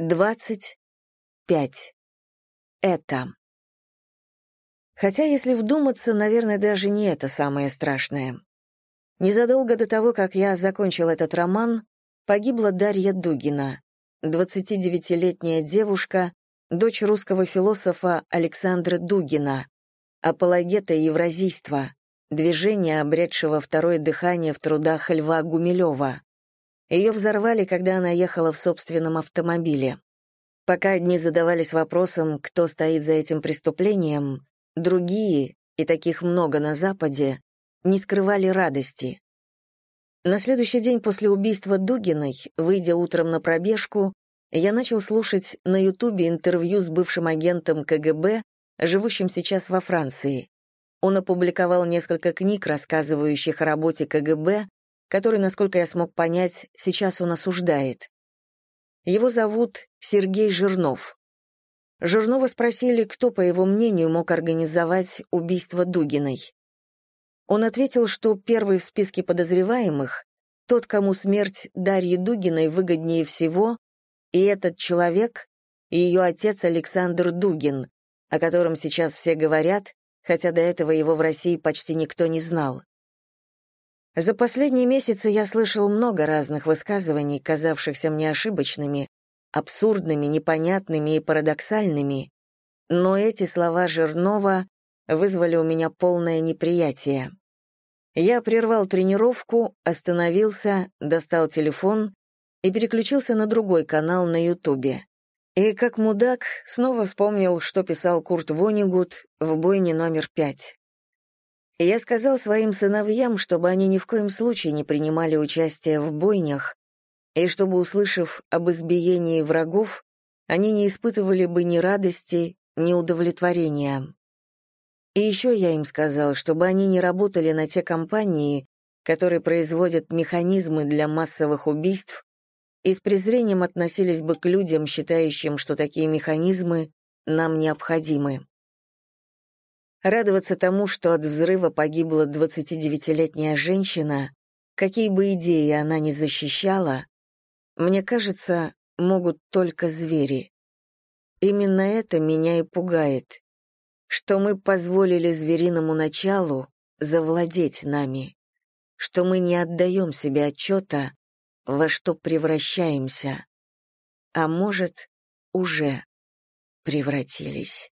Двадцать пять. Это. Хотя, если вдуматься, наверное, даже не это самое страшное. Незадолго до того, как я закончил этот роман, погибла Дарья Дугина, 29-летняя девушка, дочь русского философа Александра Дугина, апологета евразийства, движения, обретшего второе дыхание в трудах Льва Гумилева. Ее взорвали, когда она ехала в собственном автомобиле. Пока одни задавались вопросом, кто стоит за этим преступлением, другие, и таких много на Западе, не скрывали радости. На следующий день после убийства Дугиной, выйдя утром на пробежку, я начал слушать на Ютубе интервью с бывшим агентом КГБ, живущим сейчас во Франции. Он опубликовал несколько книг, рассказывающих о работе КГБ, который, насколько я смог понять, сейчас он осуждает. Его зовут Сергей Жирнов. Жирнова спросили, кто, по его мнению, мог организовать убийство Дугиной. Он ответил, что первый в списке подозреваемых — тот, кому смерть Дарьи Дугиной выгоднее всего, и этот человек — ее отец Александр Дугин, о котором сейчас все говорят, хотя до этого его в России почти никто не знал. За последние месяцы я слышал много разных высказываний, казавшихся мне ошибочными, абсурдными, непонятными и парадоксальными, но эти слова Жирнова вызвали у меня полное неприятие. Я прервал тренировку, остановился, достал телефон и переключился на другой канал на Ютубе. И, как мудак, снова вспомнил, что писал Курт Вонигут в бойне номер пять. Я сказал своим сыновьям, чтобы они ни в коем случае не принимали участие в бойнях, и чтобы, услышав об избиении врагов, они не испытывали бы ни радости, ни удовлетворения. И еще я им сказал, чтобы они не работали на те компании, которые производят механизмы для массовых убийств, и с презрением относились бы к людям, считающим, что такие механизмы нам необходимы. Радоваться тому, что от взрыва погибла 29-летняя женщина, какие бы идеи она ни защищала, мне кажется, могут только звери. Именно это меня и пугает, что мы позволили звериному началу завладеть нами, что мы не отдаем себе отчета, во что превращаемся, а может, уже превратились.